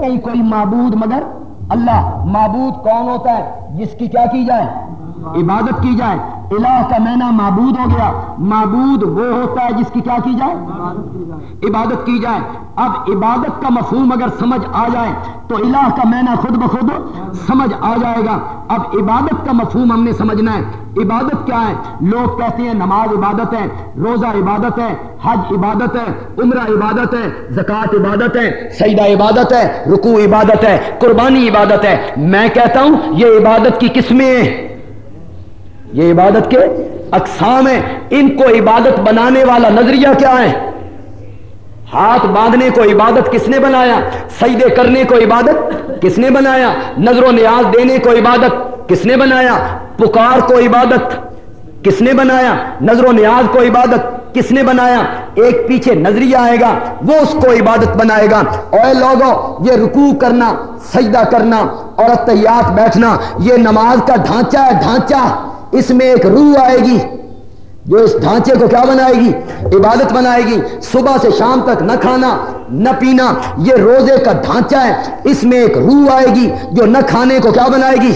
نہیں کوئی معبود مگر اللہ، معبود کون ہوتا ہے؟ جس کی کیا کی جائے؟ عبادت کی جائے۔ الہ کا مینا معبود ہو گیا۔ معبود وہ ہوتا ہے جس کی کیا کی جائے؟ عبادت کی جائے۔ اب عبادت کا مفہوم اگر سمجھ آ جائے تو الہ کا مینا خود بخود سمجھ آ جائے گا۔ اب عبادت کا مفہوم ہم نے سمجھنا ہے۔ عبادت کیا ہے؟ لوگ کہتے ہیں نماز عبادت ہے، روزہ عبادت ہے، حج عبادت ہے، عمرہ عبادت ہے، زکوٰۃ عبادت ہے سیدہ عبادت ہے، رکوع عبادت ہے، قربانی عبادت ہے۔ میں کہتا ہوں یہ عبادت کی قسمیں ہیں۔ یہ عبادت کے اقسام ہیں۔ ان کو عبادت بنانے والا نظریہ کیا ہے؟ ہاتھ باندھنے کو عبادت کس نے بنایا؟ سجدے کرنے کو عبادت کس نے بنایا؟ نظر و نیاز دینے کو عبادت کس نے بنایا؟ پکار کو عبادت کس نے بنایا؟ نظر و نیاز کو عبادت کس نے بنایا؟ ایک پیچھے نظریہ آئے گا، وہ اس کو عبادت بنائے گا۔ اور لوگوں، یہ رکوع کرنا، سجدہ کرنا اور اتیات بیٹھنا، یہ نماز کا ڈھانچہ ہے، ڈھانچہ۔ اس میں ایک روح آئے گی جو اس ڈھانچے کو کیا بنائے گی؟ عبادت بنائے گی۔ صبح سے شام تک نہ کھانا، نہ پینا، یہ روزے کا ڈھانچہ ہے۔ اس میں ایک روح آئے گی جو نہ کھانے کو کیا بنائے گی؟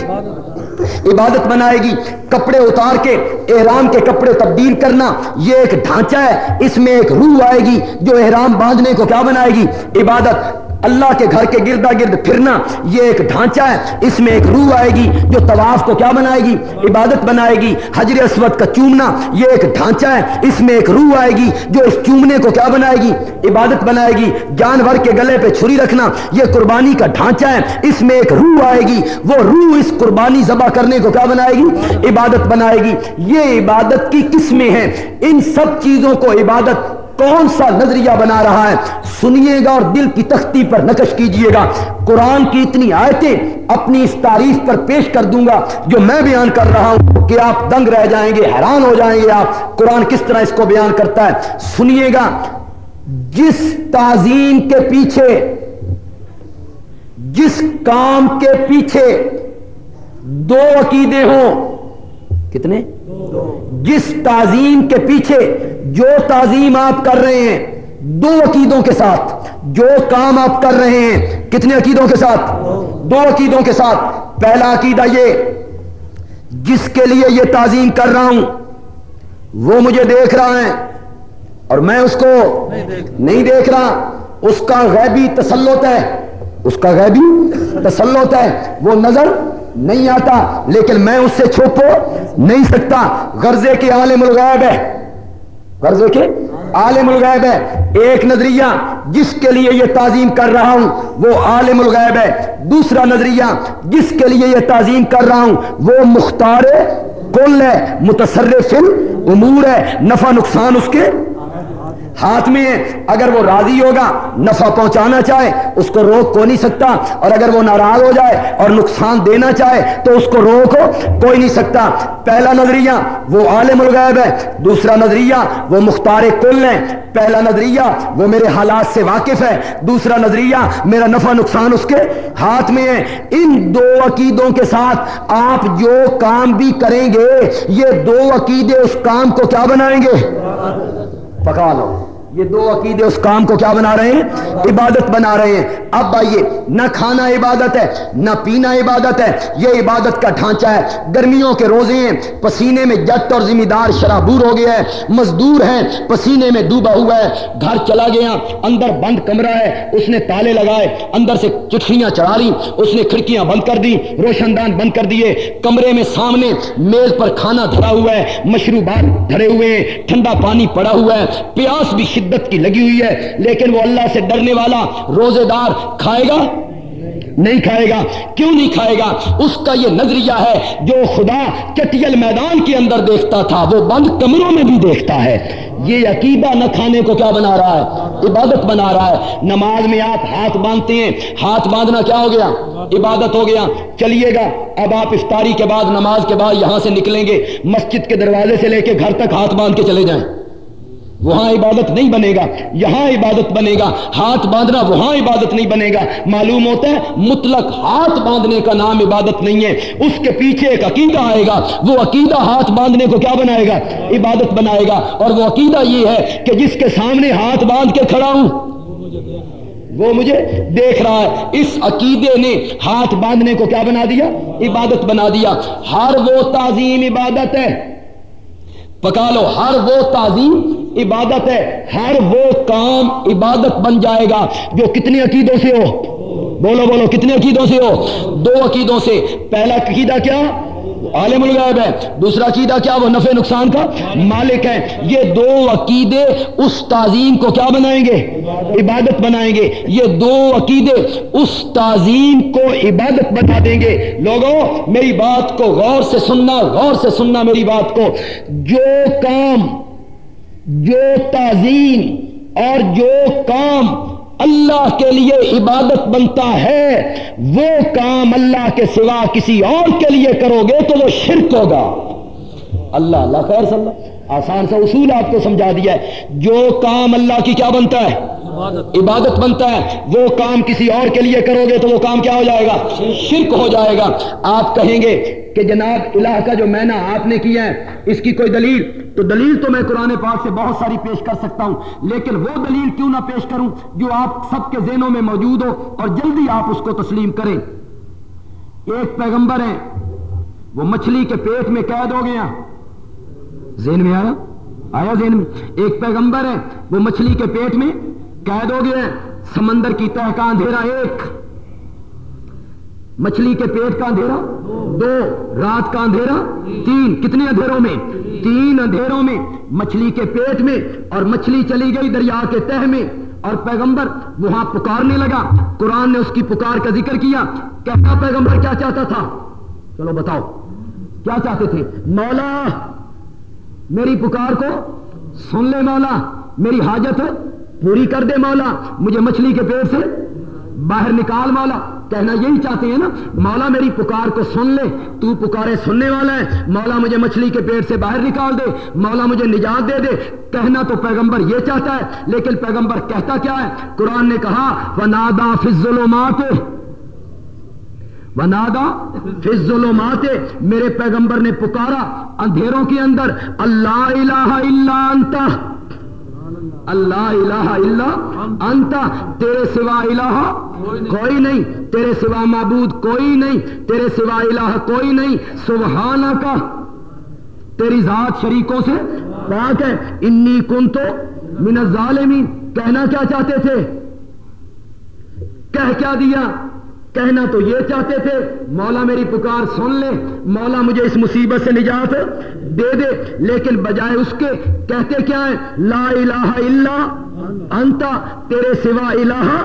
عبادت بنائے گی۔ کپڑے اتار کے، احرام کے کپڑے تبدیل کرنا، یہ ایک ڈھانچہ ہے۔ اس میں ایک روح آئے گی جو احرام باندھنے کو کیا بنائے گی؟ عبادت۔ اللہ کے گھر کے گردا گرد پھرنا یہ ایک ڈھانچہ ہے۔ اس میں ایک روح آئے گی جو طواف کو کیا بنائے گی؟ عبادت بنائے گی۔ حجر اسود کا چومنا یہ ایک ڈھانچہ ہے۔ اس میں ایک روح آئے گی جو اس چومنے کو کیا بنائے گی؟ عبادت بنائے گی۔ جانور کے گلے پہ چھری رکھنا یہ قربانی کا ڈھانچہ ہے۔ اس میں ایک روح آئے گی۔ وہ روح اس قربانی ذبح کرنے کو کیا بنائے گی؟ عبادت بنائے گی۔ یہ عبادت کی قسمیں ہیں۔ ان سب چیزوں کو عبادت کون سا نظریہ بنا رہا ہے؟ سنیے گا اور دل کی تختی پر نقش کیجیے گا۔ قرآن کی اتنی آیتیں اپنی اس تعریف پر پیش کر دوں گا جو میں بیان کر رہا ہوں کہ آپ دنگ رہ جائیں گے، حیران ہو جائیں گے آپ۔ قرآن کس طرح اس کو بیان کرتا ہے؟ سنیے گا۔ جس تعظیم کے پیچھے، جس کام کے پیچھے دو عقیدے ہوں، کتنے؟ جس تعظیم کے پیچھے جو تعظیم آپ کر رہے ہیں، دو عقیدوں کے ساتھ، جو کام آپ کر رہے ہیں، کتنے عقیدوں کے ساتھ؟ دو عقیدوں کے ساتھ۔ پہلا عقیدہ یہ، جس کے لیے یہ تعظیم کر رہا ہوں، وہ مجھے دیکھ رہا ہے، اور میں اس کو نہیں دیکھ رہا۔ اس کا غیبی تسلط ہے، اس کا غیبی تسلط ہے، وہ نظر نہیں آتا، لیکن میں اس سے چھپو نہیں سکتا۔ غرضے کے عالم الغیب ہے۔ غرضے کے عالم الغیب ہے۔ ایک نظریہ جس کے لیے یہ تعظیم کر رہا ہوں، وہ عالم الغیب ہے۔ دوسرا نظریہ جس کے لیے یہ تعظیم کر رہا ہوں، وہ مختار کل ہے، متصرف امور ہے۔ نفع نقصان اس کے ہاتھ میں ہے، اگر وہ راضی ہوگا، نفع پہنچانا چاہے، اس کو روک کو نہیں سکتا؟ اور اگر وہ ناراض ہو جائے اور نقصان دینا چاہے، تو اس کو روک کوئی نہیں سکتا۔ پہلا نظریہ، وہ عالم الغیب ہے۔ دوسرا نظریہ، وہ مختار کل ہے۔ پہلا نظریہ، وہ میرے حالات سے واقف ہے۔ دوسرا نظریہ، میرا نفع نقصان اس کے ہاتھ میں ہے۔ ان دو عقیدوں کے ساتھ آپ جو کام بھی کریں گے، یہ دو عقیدے اس کام کو کیا بنائیں گے؟ پکا لو۔ یہ دو عقیدے اس کام کو کیا بنا رہے ہیں؟ عبادت بنا رہے ہیں۔ اب آئیے نہ کھانا عبادت ہے، نہ پینا عبادت ہے۔ یہ عبادت کا ڈھانچہ ہے۔ گرمیوں کے روزے ہیں۔ پسینے میں جٹ اور ذمہ دار شرابور ہو گیا ہے۔ مزدور ہیں۔ پسینے میں ڈوبا ہوا ہے۔ گھر چلا گیا۔ اندر بند کمرہ ہے۔ اس نے تالے لگائے۔ اندر سے چٹھیاں چڑھا لی اس نے کھڑکیاں بند کر دی روشن دان بند کر دیے۔ کمرے میں سامنے میز پر کھانا دھرا ہوا ہے۔ مشروبات دھرے ہوئے ہیں۔ ٹھنڈا پانی پڑا ہوا ہے۔ پیاس بھی شدت کی لگی ہوئی ہے، لیکن وہ اللہ سے ڈرنے والا روزے دار کھائے گا؟ نہیں کھائے گا۔ کیوں نہیں کھائے گا؟ اس کا یہ نظریہ ہے، جو خدا چٹیل میدان کے اندر دیکھتا تھا، وہ بند کمروں میں بھی دیکھتا ہے۔ یہ عقیدہ نہ کھانے کو کیا بنا رہا ہے؟ عبادت بنا رہا ہے۔ نماز میں آپ ہاتھ باندھتے ہیں، ہاتھ باندھنا کیا ہو گیا؟ عبادت ہو گیا۔ چلیے گا، اب آپ افطاری کے بعد، نماز کے بعد یہاں سے نکلیں گے، مسجد کے دروازے سے لے کے گھر تک ہاتھ باندھ کے چلے جائیں۔ وہاں عبادت نہیں بنے گا، یہاں عبادت بنے گا، ہاتھ باندھنا وہاں عبادت نہیں بنے گا۔ معلوم ہوتا ہے، مطلق ہاتھ باندھنے کا نام عبادت نہیں ہے۔ اس کے پیچھے ایک عقیدہ آئے گا، وہ عقیدہ ہاتھ باندھنے کو کیا بنائے گا؟ عبادت بنائے گا۔ اور وہ عقیدہ یہ ہے کہ جس کے سامنے ہاتھ باندھ کے کھڑا ہوں، وہ مجھے دیکھ رہا ہے۔ اس عقیدے نے ہاتھ باندھنے کو کیا بنا دیا؟ عبادت بنا دیا۔ ہر وہ تعظیم عبادت ہے۔ پکا لو، ہر وہ تعظیم عبادت ہے، ہر وہ کام عبادت بن جائے گا۔ جو کتنے عقیدوں سے ہو؟ بولو بولو، کتنے عقیدوں سے ہو؟ دو عقیدوں سے۔ پہلا عقیدہ کیا؟ عالم الغیب ہے۔ دوسرا عقیدہ کیا؟ وہ نفع نقصان کا مالک ہے۔ یہ دو عقیدے اس تعظیم کو کیا بنائیں گے؟ عبادت بنائیں گے۔ یہ دو عقیدے اس تعظیم کو عبادت بنا دیں گے۔ لوگوں، میری بات کو غور سے سننا، غور سے سننا میری بات کو۔ جو کام جو تعظیم اور جو کام اللہ کے لیے عبادت بنتا ہے، وہ کام اللہ کے سوا کسی اور کے لیے کرو گے تو وہ شرک ہوگا۔ اللہ اللہ خیر صلی اللہ آسان سا اصول آپ کو سمجھا دیا ہے۔ جو کام اللہ کی کیا بنتا ہے؟ عبادت بنتا ہے۔ وہ کام کسی اور کے لیے کرو گے تو وہ کام کیا ہو جائے گا؟ شرک ہو جائے گا۔ آپ کہیں گے کہ جناب الہ کا جو مینا آپ نے کیا ہے، اس کی کوئی دلیل؟ تو دلیل تو میں قرآن پاک سے بہت ساری پیش کر سکتا ہوں، لیکن وہ دلیل کیوں نہ پیش کروں جو آپ سب کے ذہنوں میں موجود ہو اور جلدی آپ اس کو تسلیم کریں۔ ایک پیغمبر ہے وہ مچھلی کے پیٹ میں قید ہو گیا۔ ذہن میں آیا؟ آیا ذہن میں؟ ایک پیغمبر ہے وہ مچھلی کے پیٹ میں قید ہو گیا سمندر کی تہ کا اندھیرا ایک۔ مچھلی کے پیٹ کا اندھیرا دو۔ رات کا اندھیرا تین۔ کتنے اندھیروں میں؟ تین اندھیروں میں۔ مچھلی کے پیٹ میں۔ اور مچھلی چلی گئی دریا کے تہ میں۔ اور پیغمبر وہاں پکارنے لگا۔ قرآن نے اس کی پکار کا ذکر کیا۔ کہتا پیغمبر کیا چاہتا تھا؟ چلو بتاؤ۔ کیا چاہتے تھے؟ مولا، میری پکار کو سن لے مولا۔ میری حاجت پوری کر دے مولا، مجھے مچھلی کے پیڑ سے باہر نکال مولا۔ کہنا یہی چاہتے ہیں نا، مولا میری پکار کو سن لے، تو پکارے سننے والا ہے۔ مولا مجھے مچھلی کے پیٹ سے باہر نکال دے، مولا مجھے نجات دے دے۔ کہنا تو پیغمبر یہ چاہتا ہے، لیکن پیغمبر کہتا کیا ہے؟ قرآن نے کہا، ونادا فضلومات ونادا فضلومات میرے پیغمبر نے پکارا اندھیروں کے اندر، اللہ الہ الا انت۔ اللہ الہ الا انتا تیرے سوا الہ کوئی نہیں، تیرے سوا معبود کوئی نہیں، تیرے سوا الہ کوئی نہیں سبحانہ کا تیری ذات شریکوں سے پاک ہے۔ انی کن تو من الظالمین۔ کہنا کیا چاہتے تھے؟ کہہ کیا دیا؟ کہنا تو یہ چاہتے تھے، مولا میری پکار سن لے، مولا مجھے اس مصیبت سے نجات دے دے، لیکن بجائے اس کے کہتے کیا ہے لا الہ الا انتا تیرے سوا الہ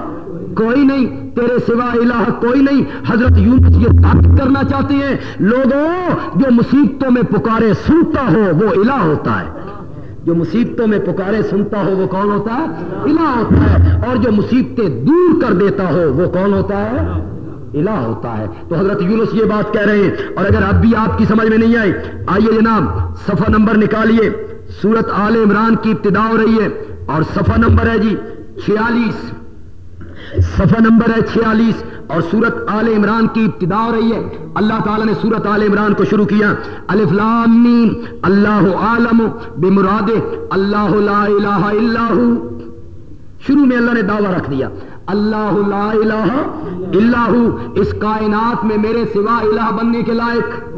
کوئی نہیں، تیرے سوا الہ کوئی نہیں۔ حضرت یونس یہ ثابت کرنا چاہتے ہیں، لوگوں، جو مصیبتوں میں پکارے سنتا ہو وہ الہ ہوتا ہے۔ جو مصیبتوں میں پکارے سنتا ہو وہ کون ہوتا ہے؟ الہ ہوتا ہے۔ اور جو مصیبتیں دور کر دیتا ہو وہ کون ہوتا ہے؟ الہ ہوتا ہے۔ تو حضرت یونس یہ بات کہہ رہے ہیں۔ اور اگر اب بھی آپ کی سمجھ میں نہیں آئی آئیے جناب صفحہ نمبر نکالیے۔ سورت آل عمران کی ابتدا ہو رہی ہے۔ اور صفحہ نمبر ہے جی چھیالیس۔ صفحہ نمبر ہے چھیالیس۔ اور سورت آل عمران کی ابتدا ہو رہی ہے۔ اللہ تعالیٰ نے سورت آل عمران کو شروع کیا۔ الف لام میم۔ اللہ عالم بمراد اللہ لا الہ الا ہو۔ شروع میں اللہ نے دعویٰ رکھ دیا۔ اللہ لا الہ الا ہو، اس کائنات میں میرے سوا الہ بننے کے لائق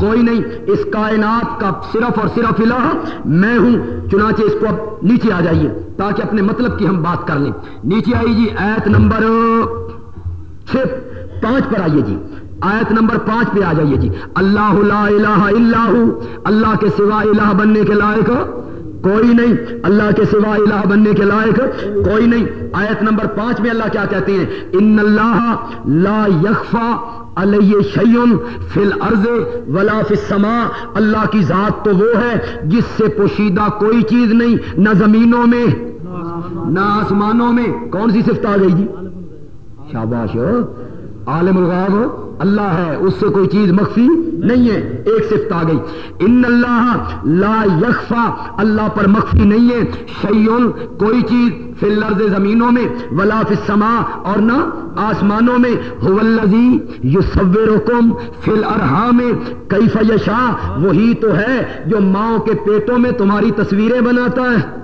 کوئی نہیں۔ اس کائنات کا صرف اور صرف الہ میں ہوں، چنانچہ اس کو اب نیچے آ جائیے تاکہ اپنے مطلب کی ہم بات کر لیں۔ نیچے آئی جی ایت نمبر چھ، پانچ پر آئیے جی۔ آیت نمبر پانچ پہ آ جائیے جی۔ اللہ لا الہ الا ہو، اللہ کے سوا الہ بننے کے لائق کوئی نہیں اللہ کے سوا الہ بننے کے لائق کوئی نہیں۔ آیت نمبر پانچ میں اللہ کیا کہتے ہیں؟ ان اللہ لا یخفا علیہ شیون فی الارض ولا فی السماء۔ اللہ کی ذات تو وہ ہے جس سے پوشیدہ کوئی چیز نہیں، نہ زمینوں میں، نہ آسمانوں میں۔ کون سی صفت آ گئی جی؟ شاباش۔ عالم الغیب، اللہ ہے، اس سے کوئی چیز مخفی نہیں ہے، ایک صفت آ گئی۔ ان اللہ لا یخفا، اللہ پر مخفی نہیں ہے۔ شیون کوئی چیز فی الارض زمینوں میں، ولا فی السماء، اور نہ آسمانوں میں۔ هو الذی یصورکم فی الارحام، کیف یشاء، وہی تو ہے جو ماؤں کے پیٹوں میں تمہاری تصویریں بناتا ہے۔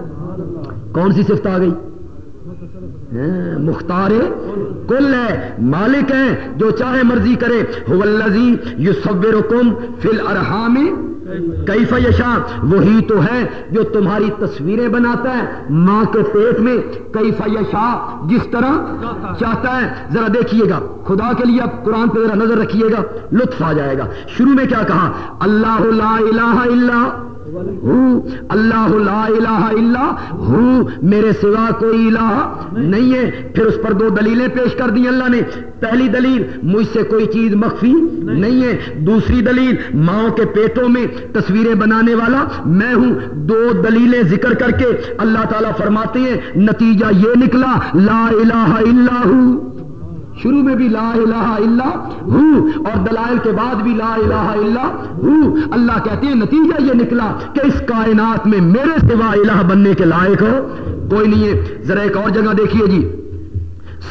کون سی صفت آ گئی؟ مختار کل ہے، مالک ہے جو چاہے مرضی کرے۔ یو سبر کم فل ارحام کئی وہی تو ہے جو تمہاری تصویریں بناتا ہے۔ ماں کے پیٹ میں کئی فیشا جس طرح چاہتا ہے۔ ذرا دیکھیے گا۔ خدا کے لیے اب قرآن پہ ذرا نظر رکھیے گا۔ لطف آ جائے گا۔ شروع میں کیا کہا؟ اللہ لا الہ الا اللہ لا الہ الا ہو میرے سوا کوئی الہ نہیں ہے۔ پھر اس پر دو دلیلیں پیش کر دی اللہ نے۔ پہلی دلیل، مجھ سے کوئی چیز مخفی نہیں ہے۔ دوسری دلیل، ماں کے پیٹوں میں تصویریں بنانے والا میں ہوں۔ دو دلیلیں ذکر کر کے اللہ تعالیٰ فرماتے ہیں، نتیجہ یہ نکلا، لا الہ الا ہوں۔ شروع میں بھی لا الہ الا ہوں اور دلائل کے بعد بھی لا الہ الا ہوں اللہ کہتے ہیں، نتیجہ یہ نکلا کہ اس کائنات میں میرے سوا الہ بننے کے لائق ہو۔ کوئی نہیں ہے۔ ذرا ایک اور جگہ دیکھیے جی۔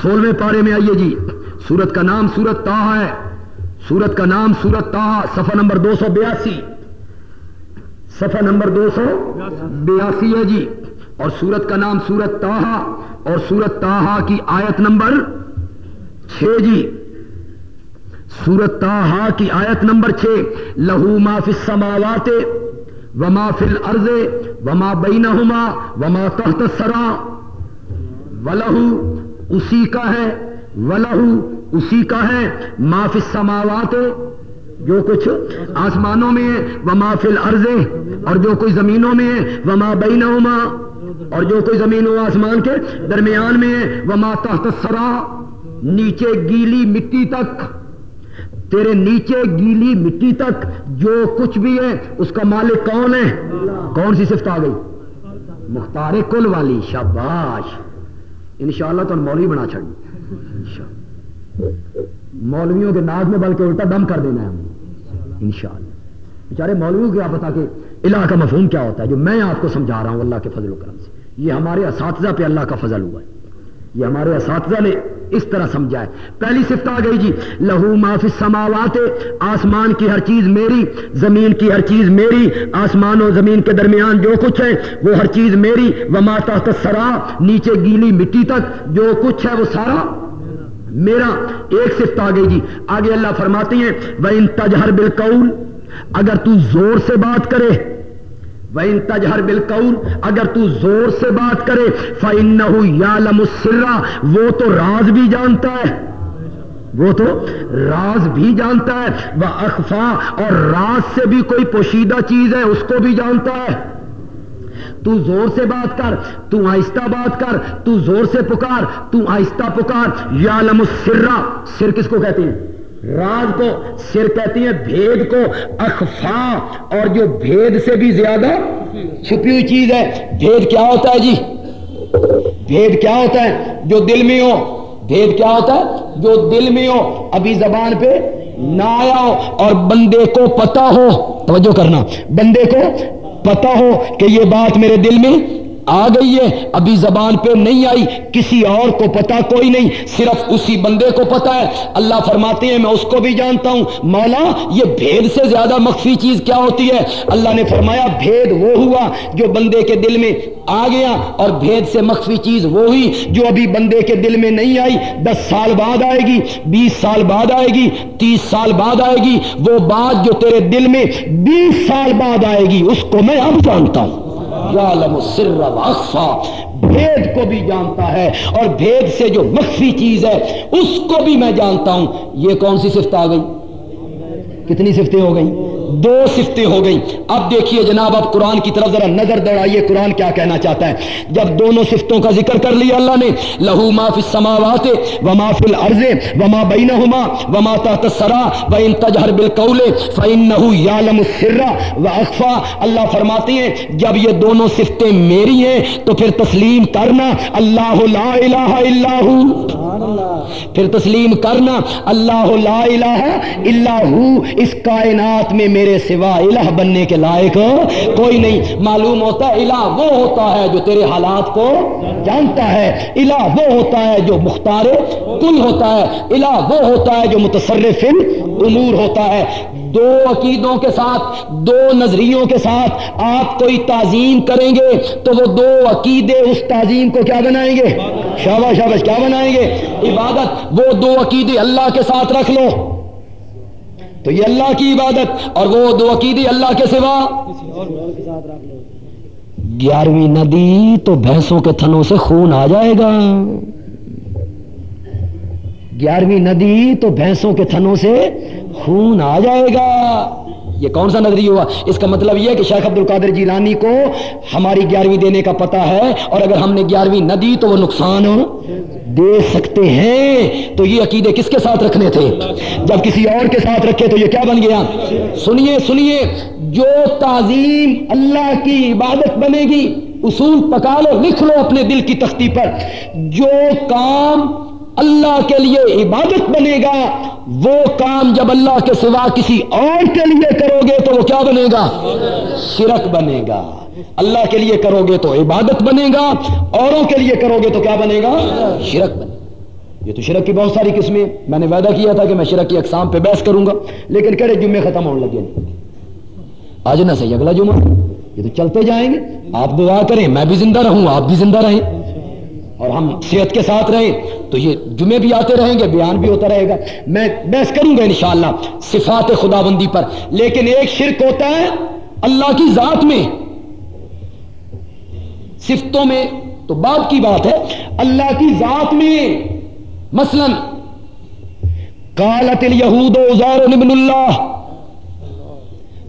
سولہویں پارے میں آئیے جی۔ سورت کا نام سورت تاہا ہے۔ سورت کا نام سورت تاہا صفحہ نمبر دو سو بیاسی۔ صفحہ نمبر دو سو بیاسی ہے جی۔ اور سورت کا نام سورت تاہا اور سورت تاہا کی آیت نمبر چھ جی۔ سورت تاہا کی آیت نمبر چھ، لہو ما فی السماوات وما فی الارض وما بینہما وما تحت السرا ولہو اسی کا ہے، ولہو اسی کا ہے، ما فی السماوات جو کچھ آسمانوں میں ہے وما فی الارض اور جو کوئی زمینوں میں ہے وما بینہما اور جو کوئی زمین و آسمان کے درمیان میں ہے وما تحت السرا نیچے گیلی مٹی تک تیرے نیچے گیلی مٹی تک جو کچھ بھی ہے اس کا مالک کون ہے؟ کون سی صفت آ گئی؟ مختار کل والی شاباش۔ انشاءاللہ تو مولوی بنا چڑی مولویوں کے ناز میں بلکہ الٹا دم کر دینا ہے ہم۔ انشاءاللہ۔ بیچارے مولویوں کو آپ بتا کہ الہ کا مفہوم کیا ہوتا ہے جو میں آپ کو سمجھا رہا ہوں اللہ کے فضل و کرم سے۔ یہ ہمارے اساتذہ پہ اللہ کا فضل ہوا ہے۔ یہ ہمارے اساتذہ نے اس طرح سمجھا ہے۔ پہلی صفت آ گئی جی لہو معافی سماوات آسمان کی ہر چیز میری، زمین کی ہر چیز میری، آسمان و زمین کے درمیان جو کچھ ہے وہ ہر چیز میری، وما تحت سرا نیچے گیلی مٹی تک جو کچھ ہے وہ سارا میرا۔ ایک صفت آ گئی جی آگے اللہ فرماتے ہیں وہ ان تجہر بالکول اگر تو زور سے بات کرے وَإِن تَجْهَرْ بِالْقَوْلِ اگر تو زور سے بات کرے، فَإِنَّهُ يَعْلَمُ السِّرَّ، وہ تو راز بھی جانتا ہے۔ وہ تو راز بھی جانتا ہے۔ وہ اخفا اور راز سے بھی کوئی پوشیدہ چیز ہے، اس کو بھی جانتا ہے۔ تو زور سے بات کر، تو آہستہ بات کر، تو زور سے پکار، تو آہستہ پکار۔ یا لم سر کس کو کہتے ہیں؟ راز کو، سر کہتی ہیں بھید کو، اخفا، اور جو بھید سے بھی زیادہ چھپی ہوئی چیز ہے، بھید کیا ہوتا ہے جی؟ بھید کیا ہوتا ہے؟ جو دل میں ہو۔ بھید کیا ہوتا ہے؟ جو دل میں ہو۔ ابھی زبان پہ نہ آیا ہو۔ اور بندے کو پتا ہو۔ توجہ کرنا۔ بندے کو پتا ہو کہ یہ بات میرے دل میں آ گئی ہے۔ ابھی زبان پہ نہیں آئی۔ کسی اور کو پتا کوئی نہیں۔ صرف اسی بندے کو پتا ہے۔ اللہ فرماتے ہیں، میں اس کو بھی جانتا ہوں۔ مولا، یہ بھید سے زیادہ مخفی چیز کیا ہوتی ہے؟ اللہ نے فرمایا، بھید وہ ہوا جو بندے کے دل میں آ گیا اور بھید سے مخفی چیز وہ ہوئی جو ابھی بندے کے دل میں نہیں آئی۔ دس سال بعد آئے گی، بیس سال بعد آئے گی، تیس سال بعد آئے گی۔ وہ بات جو تیرے دل میں بیس سال بعد آئے گی، اس کو میں اب جانتا ہوں۔ بھید کو بھی جانتا ہے اور بھید سے جو مخفی چیز ہے، اس کو بھی میں جانتا ہوں۔ یہ کون سی صفت آ گئی؟ کتنی صفتیں ہو گئی دو صفتیں ہو گئی اب دیکھیے جناب، اب قرآن کی طرف ذرا نظر دوڑائیے۔ قرآن کیا کہنا چاہتا ہے؟ جب دونوں صفتوں کا ذکر کر لیا اللہ نے، لہو ما فی السماوات و ما فی الارض و ما بینہما و ما تحت السرا و ان تجہر بالقول فانه یعلم السر و اخفا۔ اللہ فرماتے ہیں، جب یہ دونوں صفتیں میری ہیں تو پھر تسلیم کرنا۔ اللہ لا الہ الا ہو۔ پھر تسلیم کرنا۔ اللہ لا الہ الا ہو۔ اس کائنات میں میرے سوا الہ بننے کے لائق کوئی نہیں۔ معلوم ہوتا ہے الہ وہ ہوتا ہے جو تیرے حالات کو جانتا ہے۔ الہ وہ ہوتا ہے جو مختار کل ہوتا ہے۔ الہ وہ ہوتا ہے جو متصرف امور ہوتا ہے۔ دو عقیدوں کے ساتھ، دو نظریوں کے ساتھ آپ کوئی تعظیم کریں گے تو وہ دو عقیدے اس تعظیم کو کیا بنائیں گے؟ شاباش شاباش، کیا بنائیں گے؟ عبادت، وہ دو عقیدے اللہ کے ساتھ رکھ لو۔ تو یہ اللہ کی عبادت، اور وہ دو عقیدے اللہ کے سوا گیارہویں ندی تو بھینسوں کے تھنوں سے خون آ جائے گا۔ گیارہویں ندی تو بھینسوں کے تھنوں سے خون آ جائے گا۔ یہ کون سا نظری ہوا؟ اس کا مطلب یہ کہ شیخ عبد القادر جیلانی کو ہماری گیارہویں دینے کا پتا ہے اور اگر ہم نے گیارہویں نہ دی تو وہ نقصان دے سکتے ہیں۔ تو یہ عقیدے کس کے ساتھ رکھنے تھے؟ جب کسی اور کے ساتھ رکھے تو یہ کیا بن گیا؟ سنیے سنیے، جو تعظیم اللہ کی عبادت بنے گی، اصول پکا لو، لکھ لو اپنے دل کی تختی پر۔ جو کام اللہ کے لیے عبادت بنے گا وہ کام جب اللہ کے سوا کسی اور کے لیے کرو گے تو وہ کیا بنے گا؟ شرک بنے گا۔ اللہ کے لیے کرو گے تو عبادت بنے گا۔ اوروں کے لیے کرو گے تو کیا بنے گا؟ شرک بنے گا۔ یہ تو شرک کی بہت ساری قسمیں میں نے وعدہ کیا تھا کہ میں شرک کی اقسام پہ بحث کروں گا، لیکن کرے جمعے ختم ہونے لگے آج نہ صحیح اگلا جمعہ۔ یہ تو چلتے جائیں گے۔ آپ دعا کریں، میں بھی زندہ رہوں، آپ بھی زندہ رہیں۔ اور ہم صحت کے ساتھ رہیں تو یہ جمعے بھی آتے رہیں گے، بیان بھی ہوتا رہے گا۔ میں بحث کروں گا انشاءاللہ صفات خدا بندی پر۔ لیکن ایک شرک ہوتا ہے اللہ کی ذات میں۔ صفتوں میں تو بات کی بات ہے۔ اللہ کی ذات میں مثلا کالت الہود ابن اللہ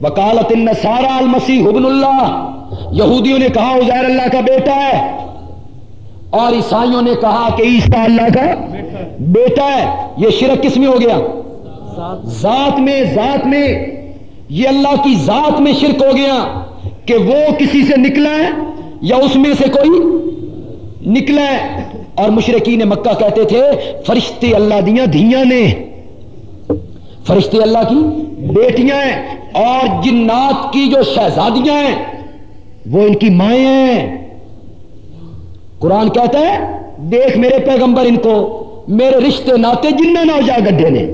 وکالت النصارى المسیح ابن اللہ۔ یہودیوں نے کہا عزیر اللہ کا بیٹا ہے۔ اور عیسائیوں نے کہا کہ عیسیٰ اللہ کا بیٹا ہے۔ یہ شرک کس میں ہو گیا؟ ذات میں ذات میں۔ یہ اللہ کی ذات میں شرک ہو گیا کہ وہ کسی سے نکلا ہے یا اس میں سے کوئی نکلا ہے۔ اور مشرقین مکہ کہتے تھے، فرشتے اللہ دیا دھیاں نے۔ فرشتے اللہ کی بیٹیاں ہیں۔ اور جنات کی جو شہزادیاں ہیں، وہ ان کی مائیں ہیں۔ قرآن کہتا ہے، دیکھ میرے پیغمبر ان کو، میرے رشتے ناتے جن میں نہ ہو جائے گڈھے نے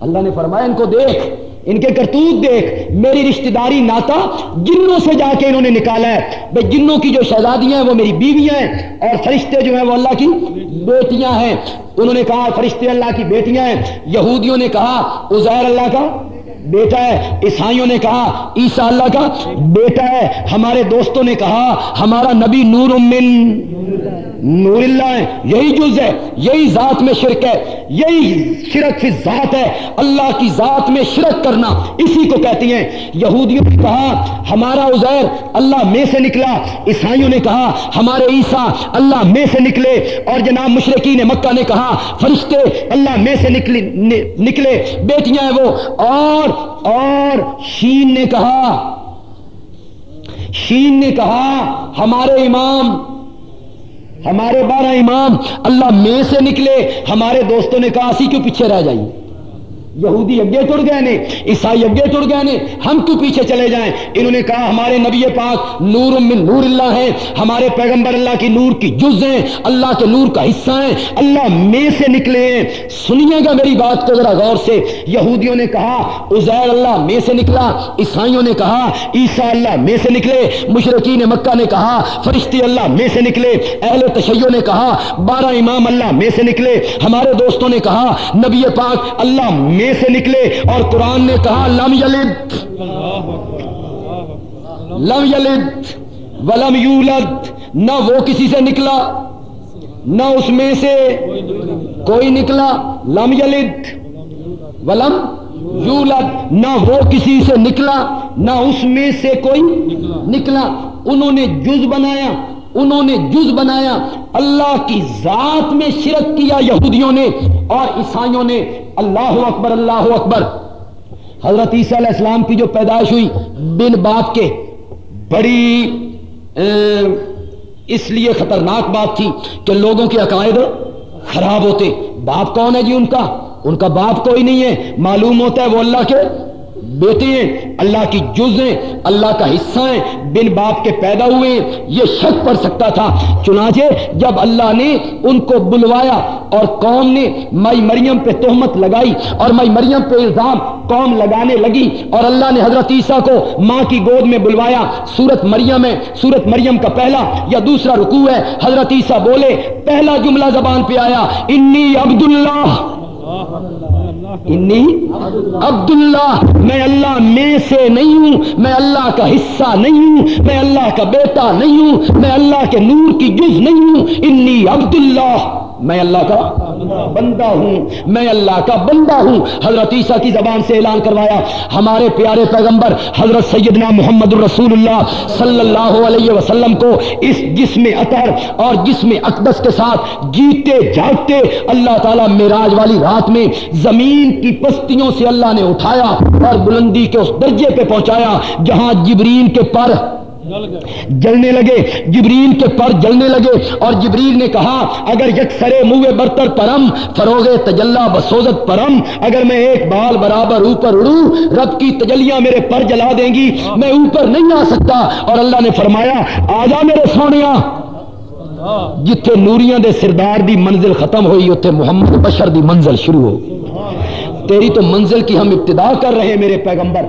اللہ نے فرمایا، ان کو دیکھ، ان کے کرتوت دیکھ، میری رشتہ داری ناتا جنوں سے جا کے انہوں نے نکالا ہے۔ بھائی جنوں کی جو شہزادیاں ہیں وہ میری بیویاں ہیں، اور فرشتے جو ہیں وہ اللہ کی بیٹیاں ہیں۔ انہوں نے کہا، فرشتے اللہ کی بیٹیاں ہیں۔ یہودیوں نے کہا، عزیر اللہ کا بیٹا ہے، عیسائیوں نے کہا عیسا اللہ کا بیٹا ہے، ہمارے دوستوں نے کہا، ہمارا نبی نور من نور اللہ ہے، یہی جز ہے، یہی ذات میں شرک ہے، یہی شرک فی ذات ہے، اللہ کی ذات میں شرک کرنا، اسی کو کہتی ہیں۔ یہودیوں نے کہا، ہمارا عزیر اللہ میں سے نکلا۔ عیسائیوں نے کہا، ہمارے عیسیٰ اللہ میں سے نکلے۔ اور جناب مشرقی نے مکہ نے کہا، فرشتے اللہ میں سے نکلے نکلے۔ بیٹیاں ہیں وہ، اور اور شین نے کہا، شین نے کہا، ہمارے امام، ہمارے بارہ امام اللہ میں سے نکلے، ہمارے دوستوں نے کہا، اسی کیوں پیچھے رہ جائیے۔ یہودی اگے ٹر گئے نے، عیسائی اگے ٹر گئے نے، ہم کیوں پیچھے چلے جائیں۔ انہوں نے کہا، ہمارے نبی پاک نور من نور اللہ ہیں، ہمارے پیغمبر اللہ کی نور کی جز ہیں، اللہ کے نور کا حصہ ہیں، اللہ میں سے نکلے ہیں۔ سنیے گا میری بات کو ذرا غور سے۔ یہودیوں نے کہا، عزیر اللہ میں سے نکلا۔ عیسائیوں نے کہا، عیسیٰ اللہ میں سے نکلے۔ مشرقین مکہ نے کہا فرشتی اللہ میں سے نکلے۔ اہل تشیع نے کہا، بارہ امام اللہ میں سے نکلے۔ ہمارے دوستوں نے کہا، نبی پاک اللہ میں سے نکلے اور قرآن نے کہا، لم یلد لم یلد ولم یولد، نہ وہ کسی سے نکلا، نہ اس میں سے کوئی نکلا، لم یلد ولم یولد، نہ وہ کسی سے نکلا، نہ اس میں سے کوئی نکلا۔ انہوں نے جز بنایا انہوں نے جز بنایا، اللہ کی ذات میں شرک کیا یہودیوں نے اور عیسائیوں نے۔ اللہ اکبر اللہ اکبر۔ حضرت عیسیٰ علیہ السلام کی جو پیدائش ہوئی، بن باپ کے بڑی اس لیے خطرناک بات تھی کہ لوگوں کے عقائد خراب ہوتے۔ باپ کون ہے جی ان کا؟ ان کا باپ کوئی نہیں ہے۔ معلوم ہوتا ہے وہ اللہ کے بیٹے ہیں، اللہ کی جز ہیں، اللہ کا حصہ ہیں، بن باپ کے پیدا ہوئے ہیں، یہ شک پڑ سکتا تھا۔ چنانچہ جب اللہ نے ان کو بلوایا اور قوم نے مائی مریم پہ تہمت لگائی اور مائی مریم پہ الزام قوم لگانے لگی اور اللہ نے حضرت عیسیٰ کو ماں کی گود میں بلوایا۔ سورت مریم ہے، سورت مریم کا پہلا یا دوسرا رکوع ہے۔ حضرت عیسیٰ بولے، پہلا جملہ زبان پہ آیا انی عبداللہ. اللہ انی عبداللہ، میں اللہ میں سے نہیں ہوں، میں اللہ کا حصہ نہیں ہوں، میں اللہ کا بیٹا نہیں ہوں، میں اللہ کے نور کی جز نہیں ہوں، انی عبداللہ۔ میں اللہ کا بندہ ہوں، میں اللہ کا بندہ ہوں۔ حضرت عیسیٰ کی زبان سے اعلان کروایا، ہمارے پیارے پیغمبر حضرت سیدنا محمد الرسول اللہ صلی اللہ علیہ وسلم کو اس جسم اطہر اور جسم اقدس کے ساتھ جیتے جاگتے اللہ تعالیٰ میراج والی رات میں زمین کی پستیوں سے اللہ نے اٹھایا اور بلندی کے اس درجے پہ پہنچایا جہاں جبرین کے پر جلنے لگے۔ جبریل کے پر جلنے لگے اور جبریل نے کہا اگر یکسر منہ برتر پرم فروغ تجلا بسوزت پرم اگر میں ایک بال برابر اوپر اڑوں رب کی تجلیاں میرے پر جلا دیں گی میں اوپر نہیں آ سکتا۔ اور اللہ نے فرمایا آجا میرے سونیا جتھے نوریاں دے سردار دی منزل ختم ہوئی اتنے محمد بشر دی منزل شروع ہو تیری تو منزل کی ہم ابتدا کر رہے ہیں میرے پیغمبر۔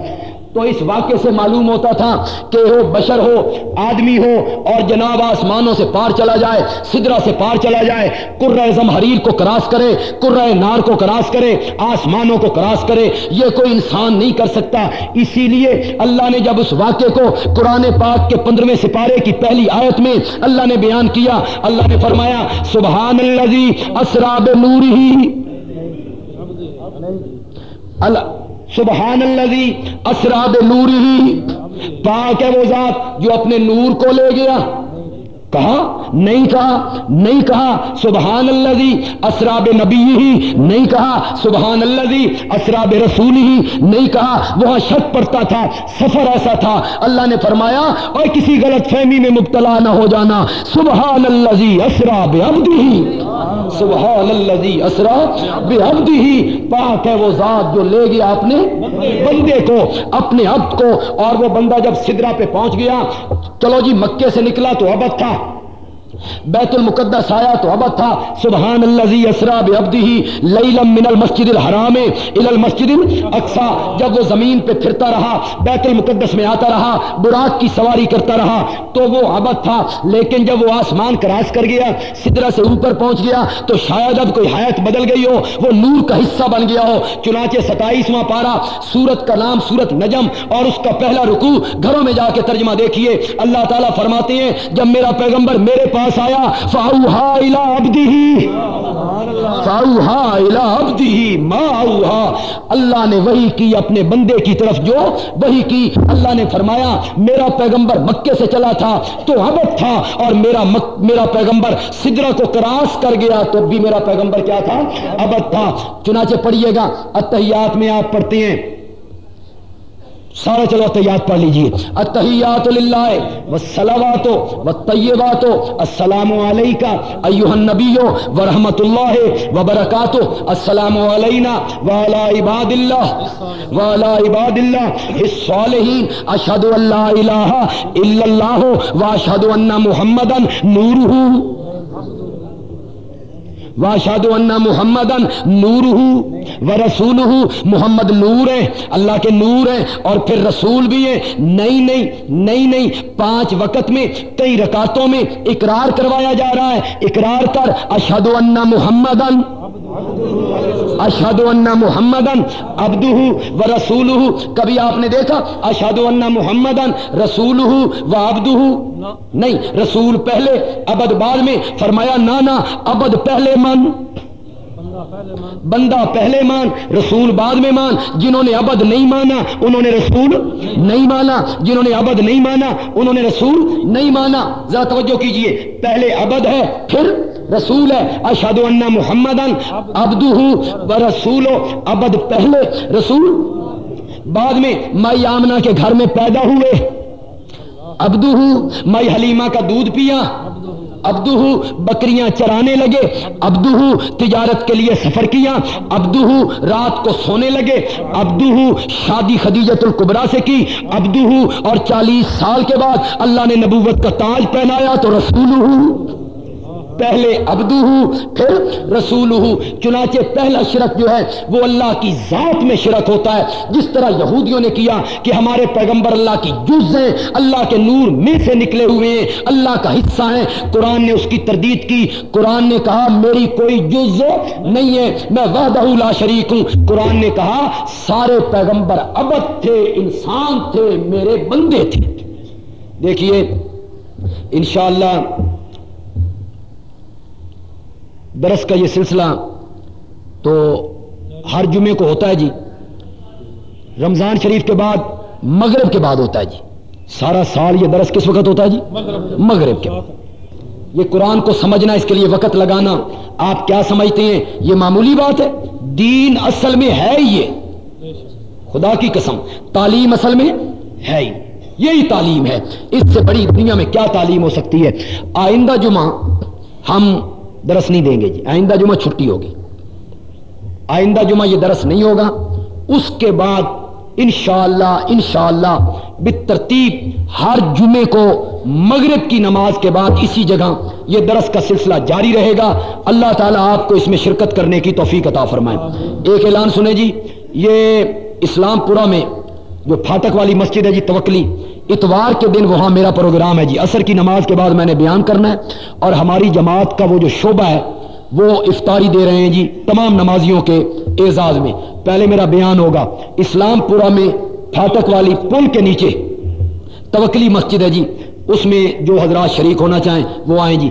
تو اس واقعے سے معلوم ہوتا تھا کہ ہو بشر ہو، آدمی ہو اور جناب آسمانوں سے پار چلا جائے سدرا سے پار چلا جائے کرم حریر کو کراس کرے نار کو کراس کرے، آسمانوں کو کراس کرے، یہ کوئی انسان نہیں کر سکتا۔ اسی لیے اللہ نے جب اس واقعے کو قرآن پاک کے پندرہویں سپارے کی پہلی آیت میں اللہ نے بیان کیا، اللہ نے فرمایا سبحان اللہ اسراب نور اللہ سبحان اللہ اسراد نوری ہی۔ پاک ہے وہ ذات جو اپنے نور کو لے گیا۔ کہا؟ نہیں کہا نہیں کہا سبحان اللہ دی اسراب نبی ہی نہیں کہا سبحان اللہ دی اسراب رسول ہی نہیں کہا، وہاں شک پڑتا تھا، سفر ایسا تھا۔ اللہ نے فرمایا، اور کسی غلط فہمی میں مبتلا نہ ہو جانا۔ سبحان اللہ جی اسراب ہی سبحان اللہ جی اسراب ہی پاک ہے وہ ذات جو لے گیا اپنے بندے کو، اپنے عبد کو، اور وہ بندہ جب سدرا پہ پہنچ گیا، چلو جی مکے سے نکلا تو ابد تھا۔ بیت المقدس آیا تو ابد تھا۔ سبحان اللہ اسرا بعبدہ لیلم من المسجد الحرام الى المسجد الاقصى جب وہ زمین پہ پھرتا رہا، بیت المقدس میں آتا رہا، براق کی سواری کرتا رہا، تو وہ ابد تھا۔ لیکن جب وہ آسمان کراس کر گیا، سدرہ سے اوپر پہنچ گیا، تو شاید اب کوئی حیات بدل گئی ہو، وہ نور کا حصہ بن گیا ہو۔ چنانچہ ستائیسواں پارا سورت کا نام سورت نجم اور اس کا پہلا رکوع۔ گھروں میں جا کے ترجمہ دیکھیے۔ اللہ تعالیٰ فرماتے ہیں، جب میرا پیغمبر میرے پاس پاس آیا فاؤہا الى عبدہی فاؤہا الى عبدہی ما اوہا اللہ نے وہی کی اپنے بندے کی طرف جو وہی کی۔ اللہ نے فرمایا، میرا پیغمبر مکے سے چلا تھا، تو عبد تھا اور میرا مک، میرا پیغمبر سدرہ کو کراس کر گیا، تو بھی میرا پیغمبر کیا تھا؟ عبد تھا۔ چنانچہ پڑھیے گا اتحیات میں آپ پڑھتے ہیں۔ سارے چلو تیات پڑھ لیجیے اتحیات للہ والصلوات والطیبات السلام علیکہ ایوہ النبی ورحمت اللہ وبرکاتہ السلام علینا وعلا عباد اللہ وعلا عباد اللہ۔ الصالحین اشہد ان لا الہ الا اللہ واشہد ان محمدا نورہ واشاد محمد نور ہوں و رسول ہوں محمد نور ہے، اللہ کے نور ہے، اور پھر رسول بھی ہے نہیں نہیں نہیں نہیں، پانچ وقت میں، کئی رکاتوں میں اقرار کروایا جا رہا ہے۔ اقرار کر اشد اللہ محمد اشد اللہ محمد ابد و رسول کبھی آپ نے دیکھا اشد اللہ محمد رسول و ابد نہیں، رسول پہلے، ابد بعد میں. فرمایا، نانا، ابد پہلے من بندہ پہلے مان، رسول بعد میں مان. جنہوں نے ابد نہیں مانا، انہوں نے رسول نہیں مانا. جنہوں نے ابد نہیں مانا، انہوں نے رسول نہیں مانا. ذرا توجہ کیجیے، پہلے ابد ہے، پھر رسول ہے اشد اللہ محمد ابد رسول ابد پہلے رسول، بعد میں مائی آمنا کے گھر میں پیدا ہوئے۔ ابدو مائی حلیمہ کا دودھ پیا۔ ابدو بکریاں چرانے لگے۔ ابدو تجارت کے لیے سفر کیا۔ ابدو رات کو سونے لگے۔ ابدو شادی خدیجت القبرا سے کی۔ ابدو اور چالیس سال کے بعد اللہ نے نبوت کا تاج پہنایا تو رسول پہلے ابدو ہوں پھر رسول ہوں چنانچہ پہلا شرک جو ہے، وہ اللہ کی ذات میں شرک ہوتا ہے۔ جس طرح یہودیوں نے کیا کہ ہمارے پیغمبر اللہ کی جز ہیں، اللہ کے نور میں سے نکلے ہوئے ہیں، اللہ کا حصہ ہیں۔ قرآن نے اس کی تردید کی۔ قرآن نے کہا، میری کوئی جز نہیں ہے، میں وحدہ لا شریک ہوں۔ قرآن نے کہا، سارے پیغمبر ابد تھے، انسان تھے، میرے بندے تھے۔ دیکھیے، انشاءاللہ درس کا یہ سلسلہ تو ہر جمعے کو ہوتا ہے جی۔ رمضان شریف کے بعد، مغرب کے بعد ہوتا ہے جی۔ سارا سال یہ درس کس وقت ہوتا ہے جی؟ مغرب کے بعد۔ یہ قرآن کو سمجھنا، اس کے لیے وقت لگانا، آپ کیا سمجھتے ہیں؟ یہ معمولی بات ہے۔ دین اصل میں ہے یہ۔ خدا کی قسم، تعلیم اصل میں ہے ہی۔ یہی تعلیم ہے۔ اس سے بڑی دنیا میں کیا تعلیم ہو سکتی ہے؟ آئندہ جمعہ ہم درس نہیں دیں گے جی۔ آئندہ جمعہ چھٹی ہوگی۔ آئندہ جمعہ یہ درس نہیں ہوگا۔ اس کے بعد انشاءاللہ انشاءاللہ بالترتیب ہر جمعے کو مغرب کی نماز کے بعد اسی جگہ یہ درس کا سلسلہ جاری رہے گا۔ اللہ تعالیٰ آپ کو اس میں شرکت کرنے کی توفیق عطا فرمائے۔ ایک اعلان سنیں جی یہ اسلام پورا میں جو پھاٹک والی مسجد ہے جی توکلی اتوار کے دن وہاں میرا پروگرام ہے جی۔ اثر کی نماز کے بعد میں نے بیان کرنا ہے اور ہماری جماعت کا وہ جو شعبہ ہے، وہ افطاری دے رہے ہیں جی تمام نمازیوں کے اعزاز میں۔ پہلے میرا بیان ہوگا۔ اسلام پورا میں پھاٹک والی پل کے نیچے توکلی مسجد ہے جی۔ اس میں جو حضرات شریک ہونا چاہیں وہ آئیں جی۔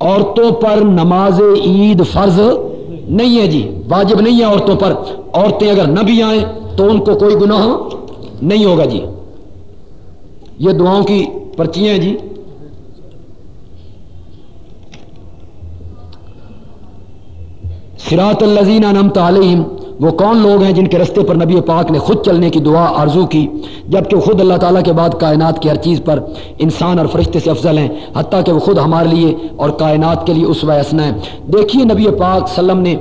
عورتوں پر نماز عید فرض نہیں ہے جی۔ واجب نہیں ہے عورتوں پر۔ عورتیں اگر نہ بھی آئیں تو ان کو کوئی گناہ نہیں ہوگا جی۔ یہ دعاؤں کی پرچیاں جی۔ سراط الزین نمت علیہم، وہ کون لوگ ہیں جن کے رستے پر نبی پاک نے خود چلنے کی دعا آرزو کی، جبکہ خود اللہ تعالیٰ کے بعد کائنات کی ہر چیز پر انسان اور فرشتے سے افضل ہیں، حتیٰ کہ وہ خود ہمارے لیے اور کائنات کے لیے اس وسنا ہے دیکھیے نبی پاک سلم نے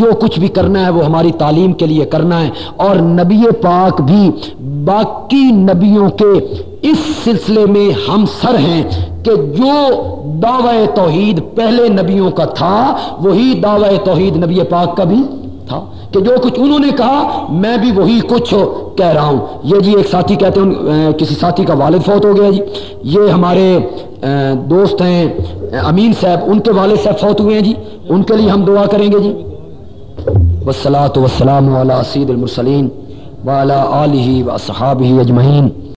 جو کچھ بھی کرنا ہے وہ ہماری تعلیم کے لیے کرنا ہے، اور نبی پاک بھی باقی نبیوں کے اس سلسلے میں ہم سر ہیں کہ جو دعوی توحید پہلے نبیوں کا تھا، وہی دعوی توحید نبی پاک کا بھی تھا۔ کہ جو کچھ انہوں نے کہا، میں بھی وہی کچھ کہہ رہا ہوں۔ یہ جی ایک ساتھی کہتے ہیں کسی ساتھی کا والد فوت ہو گیا جی۔ یہ ہمارے دوست ہیں امین صاحب، ان کے والد صاحب فوت ہوئے ہیں جی۔ ان کے لیے ہم دعا کریں گے جی۔ وسلاۃ وسلام علی سید المرسلین والا علیہ و صحاب اجمعین۔